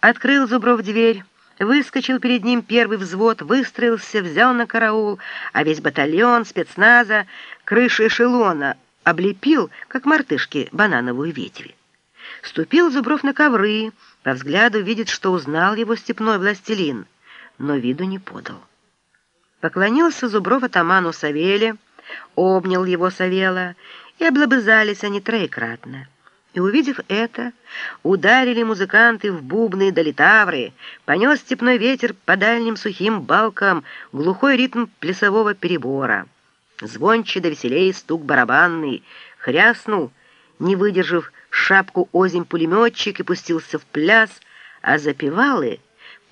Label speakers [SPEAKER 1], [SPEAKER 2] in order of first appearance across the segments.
[SPEAKER 1] Открыл Зубров дверь, выскочил перед ним первый взвод, выстроился, взял на караул, а весь батальон спецназа крыши эшелона облепил, как мартышки, банановую ветви. Ступил Зубров на ковры, по взгляду видит, что узнал его степной властелин, но виду не подал. Поклонился Зубров атаману Савеле, обнял его Савела, и облобызались они троекратно. И, увидев это, ударили музыканты в бубны да литавры, понес степной ветер по дальним сухим балкам глухой ритм плясового перебора. Звонче да веселей стук барабанный, хряснул, не выдержав шапку озим пулеметчик и пустился в пляс, а запевалы,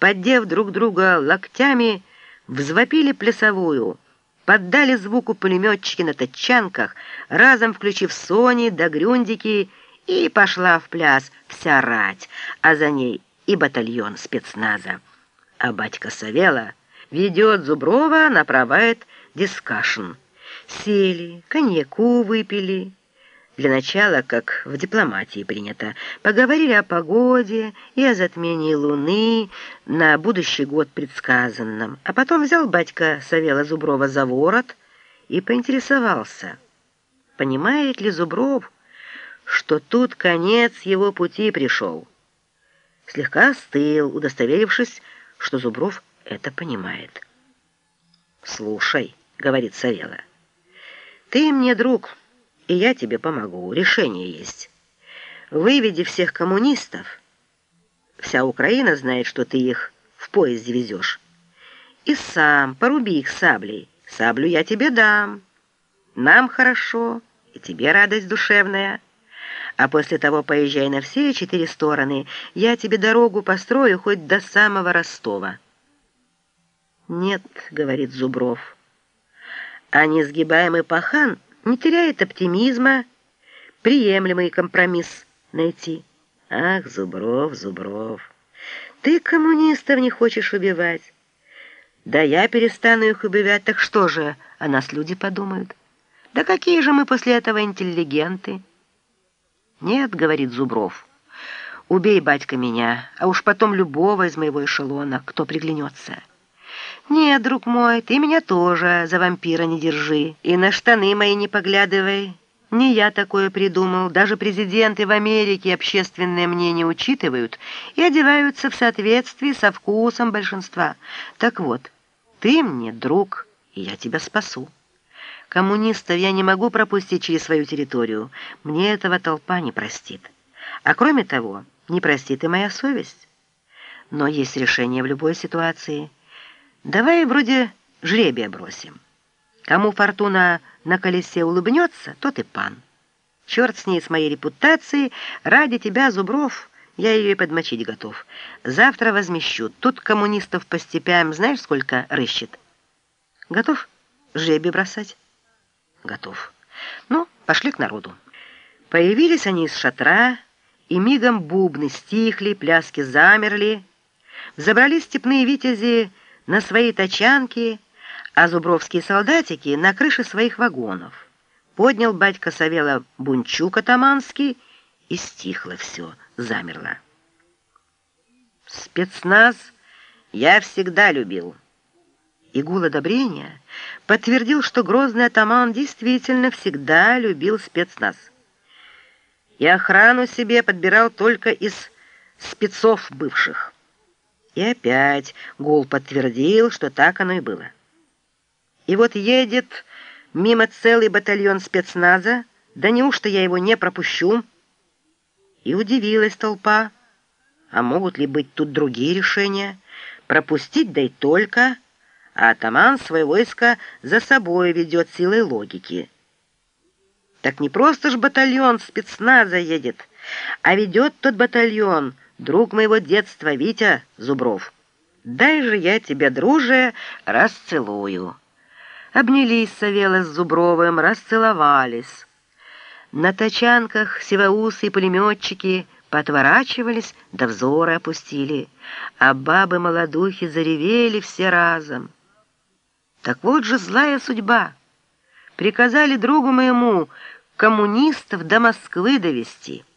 [SPEAKER 1] поддев друг друга локтями, взвопили плясовую, поддали звуку пулеметчики на тачанках, разом включив сони да грюндики, и пошла в пляс вся рать, а за ней и батальон спецназа. А батька Савела ведет Зуброва, направляет дискашн. Сели, коньяку выпили, для начала, как в дипломатии принято, поговорили о погоде и о затмении луны на будущий год предсказанном, а потом взял батька Савела Зуброва за ворот и поинтересовался, понимает ли Зубров, что тут конец его пути пришел. Слегка остыл, удостоверившись, что Зубров это понимает. «Слушай», — говорит Савела, — «ты мне друг» и я тебе помогу. Решение есть. Выведи всех коммунистов. Вся Украина знает, что ты их в поезде везешь. И сам поруби их саблей. Саблю я тебе дам. Нам хорошо, и тебе радость душевная. А после того поезжай на все четыре стороны. Я тебе дорогу построю хоть до самого Ростова. «Нет», — говорит Зубров, — «а несгибаемый пахан — не теряет оптимизма, приемлемый компромисс найти. Ах, Зубров, Зубров, ты коммунистов не хочешь убивать. Да я перестану их убивать, так что же о нас люди подумают? Да какие же мы после этого интеллигенты? Нет, говорит Зубров, убей, батька, меня, а уж потом любого из моего эшелона, кто приглянется». «Нет, друг мой, ты меня тоже за вампира не держи и на штаны мои не поглядывай. Не я такое придумал, даже президенты в Америке общественное мнение учитывают и одеваются в соответствии со вкусом большинства. Так вот, ты мне друг, и я тебя спасу. Коммунистов я не могу пропустить через свою территорию, мне этого толпа не простит. А кроме того, не простит и моя совесть. Но есть решение в любой ситуации – Давай вроде жребия бросим. Кому фортуна на колесе улыбнется, тот и пан. Черт с ней, с моей репутацией, ради тебя, Зубров, я ее и подмочить готов. Завтра возмещу. Тут коммунистов по степям знаешь, сколько рыщет? Готов жребий бросать? Готов. Ну, пошли к народу. Появились они из шатра, и мигом бубны стихли, пляски замерли. Забрались степные витязи на свои тачанки, а зубровские солдатики на крыше своих вагонов. Поднял батька Савела Бунчук атаманский, и стихло все, замерло. Спецназ я всегда любил. И гул одобрения подтвердил, что грозный атаман действительно всегда любил спецназ. И охрану себе подбирал только из спецов бывших. И опять Гул подтвердил, что так оно и было. И вот едет мимо целый батальон спецназа, да неужто я его не пропущу? И удивилась толпа. А могут ли быть тут другие решения? Пропустить, да и только, а атаман свое войско за собой ведет силой логики. Так не просто ж батальон спецназа едет, а ведет тот батальон — друг моего детства, Витя Зубров. Дай же я тебя, друже, расцелую». Обнялись Савела с Зубровым, расцеловались. На тачанках сивоусы и пулеметчики потворачивались, да взоры опустили, а бабы-молодухи заревели все разом. Так вот же злая судьба. Приказали другу моему коммунистов до Москвы довести —